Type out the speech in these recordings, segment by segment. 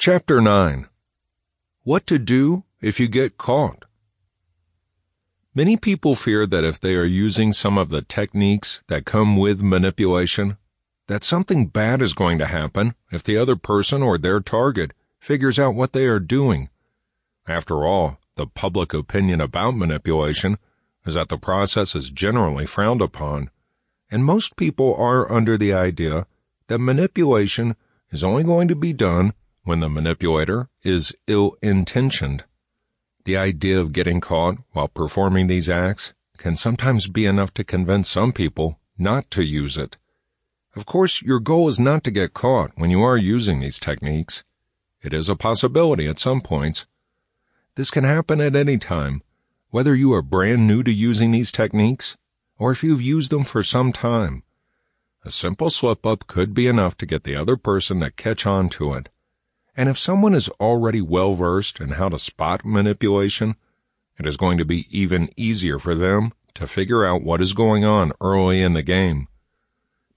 Chapter 9 What to Do If You Get Caught Many people fear that if they are using some of the techniques that come with manipulation, that something bad is going to happen if the other person or their target figures out what they are doing. After all, the public opinion about manipulation is that the process is generally frowned upon, and most people are under the idea that manipulation is only going to be done when the manipulator is ill intentioned. The idea of getting caught while performing these acts can sometimes be enough to convince some people not to use it. Of course, your goal is not to get caught when you are using these techniques. It is a possibility at some points. This can happen at any time, whether you are brand new to using these techniques or if you've used them for some time. A simple slip up could be enough to get the other person to catch on to it. And if someone is already well versed in how to spot manipulation, it is going to be even easier for them to figure out what is going on early in the game.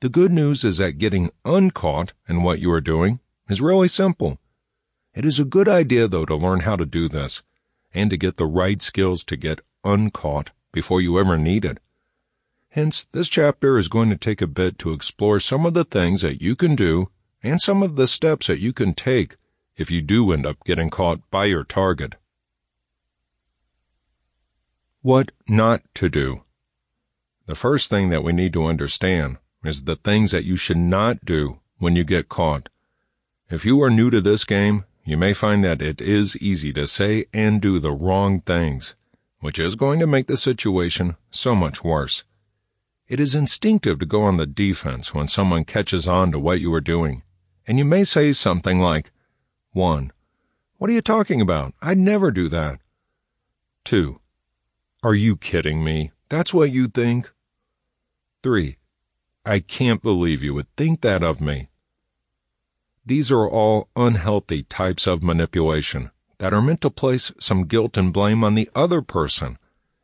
The good news is that getting uncaught in what you are doing is really simple. It is a good idea, though, to learn how to do this and to get the right skills to get uncaught before you ever need it. Hence, this chapter is going to take a bit to explore some of the things that you can do and some of the steps that you can take if you do end up getting caught by your target. What not to do. The first thing that we need to understand is the things that you should not do when you get caught. If you are new to this game, you may find that it is easy to say and do the wrong things, which is going to make the situation so much worse. It is instinctive to go on the defense when someone catches on to what you are doing, and you may say something like, 1. What are you talking about? I'd never do that. 2. Are you kidding me? That's what you think? 3. I can't believe you would think that of me. These are all unhealthy types of manipulation that are meant to place some guilt and blame on the other person,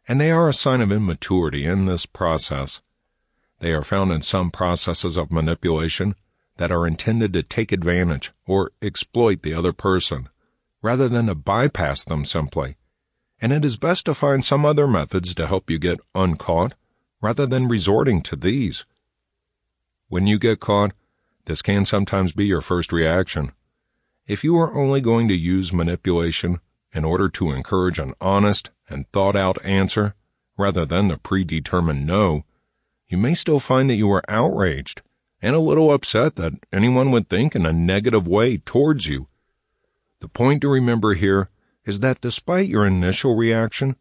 and they are a sign of immaturity in this process. They are found in some processes of manipulation that are intended to take advantage or exploit the other person, rather than to bypass them simply. And it is best to find some other methods to help you get uncaught, rather than resorting to these. When you get caught, this can sometimes be your first reaction. If you are only going to use manipulation in order to encourage an honest and thought out answer, rather than the predetermined no, you may still find that you are outraged and a little upset that anyone would think in a negative way towards you. The point to remember here is that despite your initial reaction,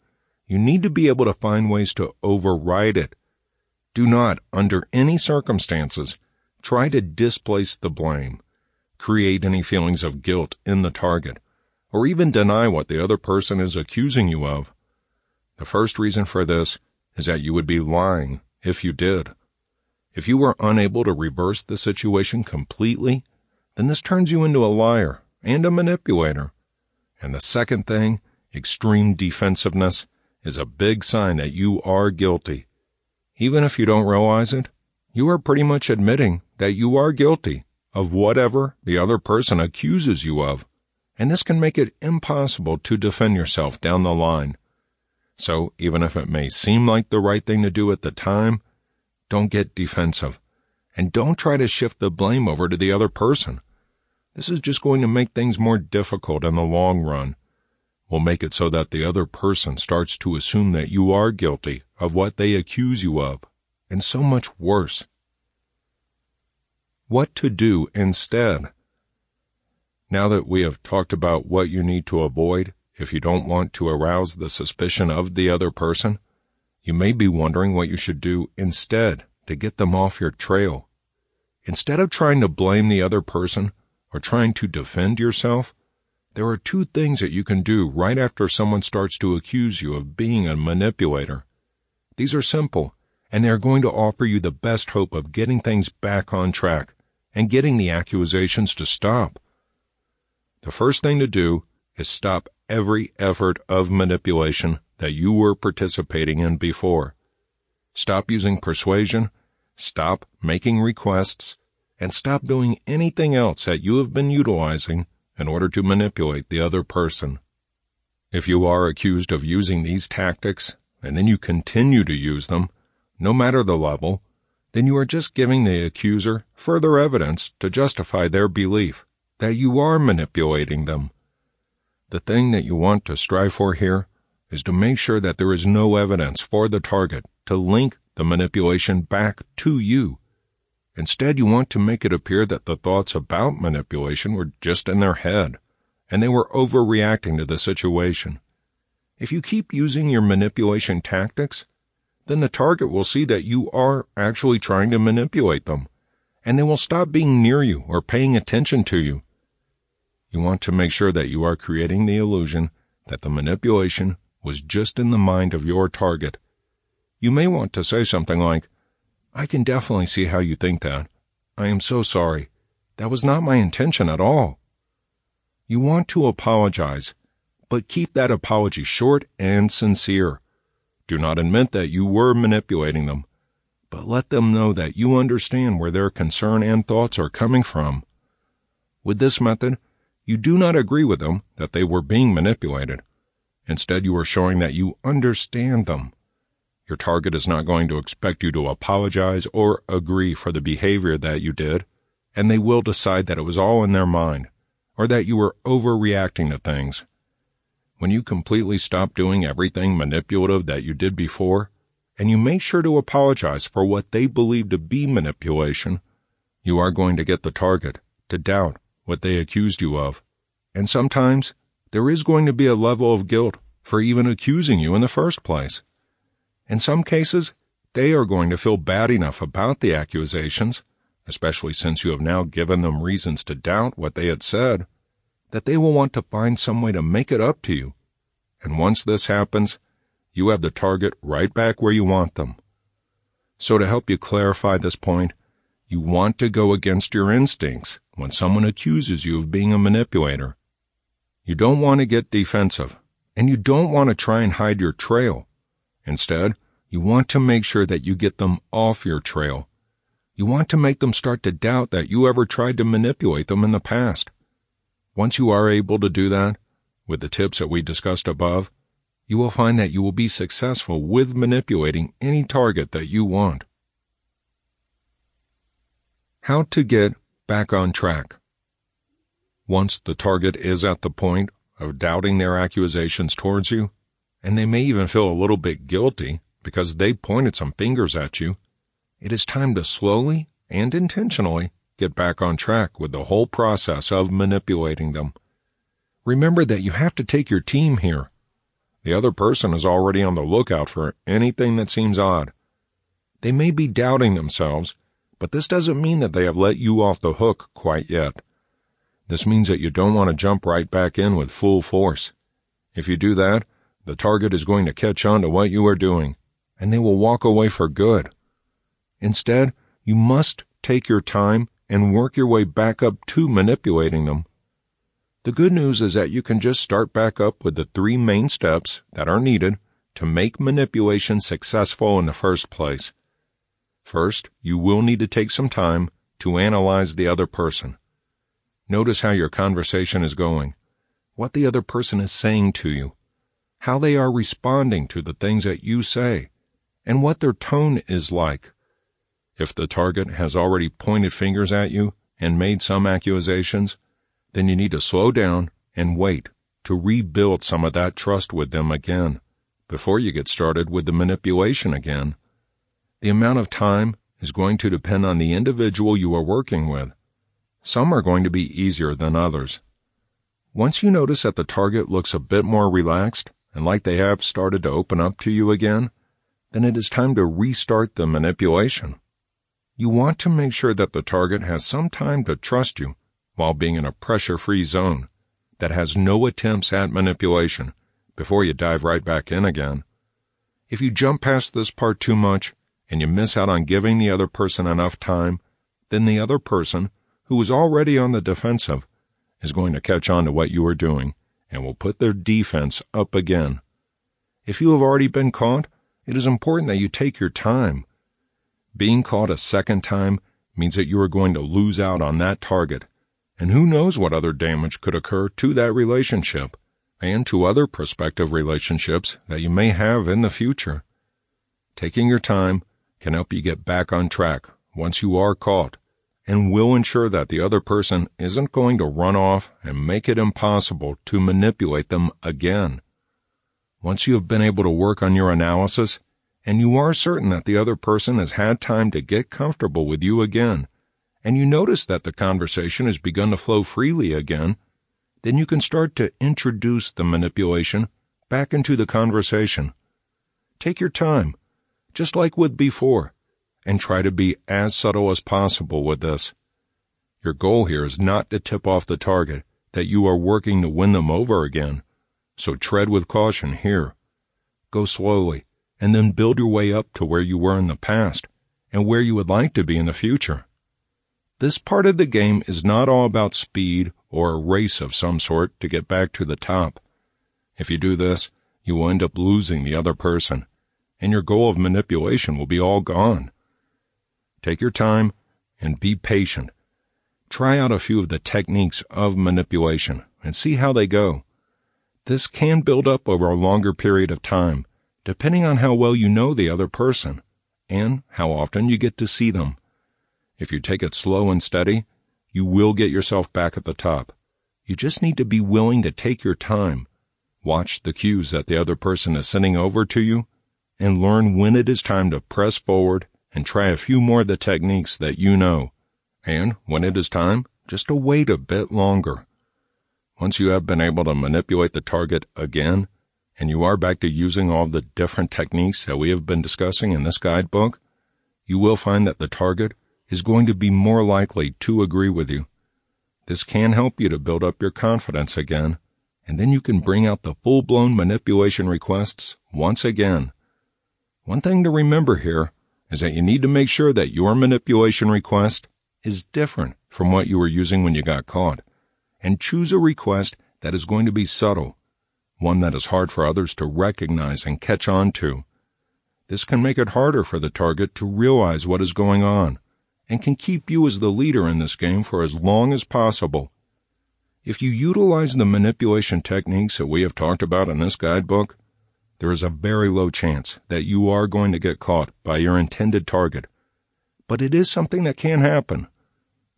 you need to be able to find ways to override it. Do not, under any circumstances, try to displace the blame, create any feelings of guilt in the target, or even deny what the other person is accusing you of. The first reason for this is that you would be lying if you did. If you are unable to reverse the situation completely, then this turns you into a liar and a manipulator. And the second thing, extreme defensiveness, is a big sign that you are guilty. Even if you don't realize it, you are pretty much admitting that you are guilty of whatever the other person accuses you of, and this can make it impossible to defend yourself down the line. So even if it may seem like the right thing to do at the time, don't get defensive. And don't try to shift the blame over to the other person. This is just going to make things more difficult in the long run. Will make it so that the other person starts to assume that you are guilty of what they accuse you of, and so much worse. What to do instead? Now that we have talked about what you need to avoid if you don't want to arouse the suspicion of the other person, you may be wondering what you should do instead to get them off your trail. Instead of trying to blame the other person or trying to defend yourself, there are two things that you can do right after someone starts to accuse you of being a manipulator. These are simple, and they are going to offer you the best hope of getting things back on track and getting the accusations to stop. The first thing to do is stop every effort of manipulation that you were participating in before. Stop using persuasion, stop making requests, and stop doing anything else that you have been utilizing in order to manipulate the other person. If you are accused of using these tactics, and then you continue to use them, no matter the level, then you are just giving the accuser further evidence to justify their belief that you are manipulating them. The thing that you want to strive for here is to make sure that there is no evidence for the target to link the manipulation back to you. Instead, you want to make it appear that the thoughts about manipulation were just in their head and they were overreacting to the situation. If you keep using your manipulation tactics, then the target will see that you are actually trying to manipulate them, and they will stop being near you or paying attention to you. You want to make sure that you are creating the illusion that the manipulation was just in the mind of your target. You may want to say something like, I can definitely see how you think that. I am so sorry. That was not my intention at all. You want to apologize, but keep that apology short and sincere. Do not admit that you were manipulating them, but let them know that you understand where their concern and thoughts are coming from. With this method, you do not agree with them that they were being manipulated. Instead, you are showing that you understand them. Your target is not going to expect you to apologize or agree for the behavior that you did, and they will decide that it was all in their mind or that you were overreacting to things. When you completely stop doing everything manipulative that you did before, and you make sure to apologize for what they believe to be manipulation, you are going to get the target to doubt what they accused you of. And sometimes there is going to be a level of guilt for even accusing you in the first place. In some cases, they are going to feel bad enough about the accusations especially since you have now given them reasons to doubt what they had said, that they will want to find some way to make it up to you. And once this happens, you have the target right back where you want them. So to help you clarify this point, you want to go against your instincts when someone accuses you of being a manipulator. You don't want to get defensive, and you don't want to try and hide your trail. Instead, you want to make sure that you get them off your trail you want to make them start to doubt that you ever tried to manipulate them in the past. Once you are able to do that, with the tips that we discussed above, you will find that you will be successful with manipulating any target that you want. How to get back on track. Once the target is at the point of doubting their accusations towards you, and they may even feel a little bit guilty because they pointed some fingers at you, it is time to slowly and intentionally get back on track with the whole process of manipulating them. Remember that you have to take your team here. The other person is already on the lookout for anything that seems odd. They may be doubting themselves, but this doesn't mean that they have let you off the hook quite yet. This means that you don't want to jump right back in with full force. If you do that, the target is going to catch on to what you are doing, and they will walk away for good. Instead, you must take your time and work your way back up to manipulating them. The good news is that you can just start back up with the three main steps that are needed to make manipulation successful in the first place. First, you will need to take some time to analyze the other person. Notice how your conversation is going, what the other person is saying to you, how they are responding to the things that you say, and what their tone is like. If the target has already pointed fingers at you and made some accusations, then you need to slow down and wait to rebuild some of that trust with them again before you get started with the manipulation again. The amount of time is going to depend on the individual you are working with. Some are going to be easier than others. Once you notice that the target looks a bit more relaxed and like they have started to open up to you again, then it is time to restart the manipulation. You want to make sure that the target has some time to trust you while being in a pressure-free zone that has no attempts at manipulation before you dive right back in again. If you jump past this part too much and you miss out on giving the other person enough time, then the other person, who is already on the defensive, is going to catch on to what you are doing and will put their defense up again. If you have already been caught, it is important that you take your time being caught a second time means that you are going to lose out on that target, And who knows what other damage could occur to that relationship and to other prospective relationships that you may have in the future. Taking your time can help you get back on track once you are caught and will ensure that the other person isn't going to run off and make it impossible to manipulate them again. Once you have been able to work on your analysis and you are certain that the other person has had time to get comfortable with you again, and you notice that the conversation has begun to flow freely again, then you can start to introduce the manipulation back into the conversation. Take your time, just like with before, and try to be as subtle as possible with this. Your goal here is not to tip off the target that you are working to win them over again, so tread with caution here. Go slowly, and then build your way up to where you were in the past and where you would like to be in the future. This part of the game is not all about speed or a race of some sort to get back to the top. If you do this, you will end up losing the other person, and your goal of manipulation will be all gone. Take your time and be patient. Try out a few of the techniques of manipulation and see how they go. This can build up over a longer period of time, depending on how well you know the other person and how often you get to see them. If you take it slow and steady, you will get yourself back at the top. You just need to be willing to take your time, watch the cues that the other person is sending over to you, and learn when it is time to press forward and try a few more of the techniques that you know. And when it is time, just to wait a bit longer. Once you have been able to manipulate the target again, and you are back to using all the different techniques that we have been discussing in this guidebook, you will find that the target is going to be more likely to agree with you. This can help you to build up your confidence again, and then you can bring out the full-blown manipulation requests once again. One thing to remember here is that you need to make sure that your manipulation request is different from what you were using when you got caught, and choose a request that is going to be subtle, one that is hard for others to recognize and catch on to. This can make it harder for the target to realize what is going on and can keep you as the leader in this game for as long as possible. If you utilize the manipulation techniques that we have talked about in this guidebook, there is a very low chance that you are going to get caught by your intended target. But it is something that can happen.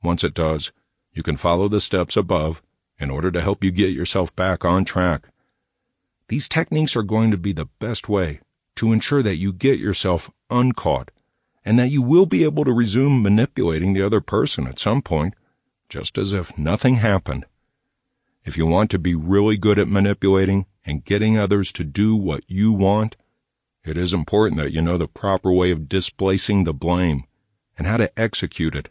Once it does, you can follow the steps above in order to help you get yourself back on track. These techniques are going to be the best way to ensure that you get yourself uncaught and that you will be able to resume manipulating the other person at some point, just as if nothing happened. If you want to be really good at manipulating and getting others to do what you want, it is important that you know the proper way of displacing the blame and how to execute it,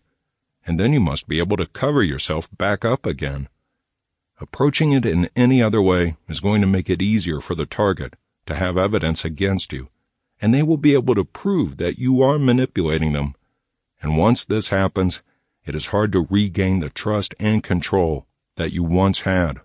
and then you must be able to cover yourself back up again. Approaching it in any other way is going to make it easier for the target to have evidence against you and they will be able to prove that you are manipulating them. And once this happens, it is hard to regain the trust and control that you once had.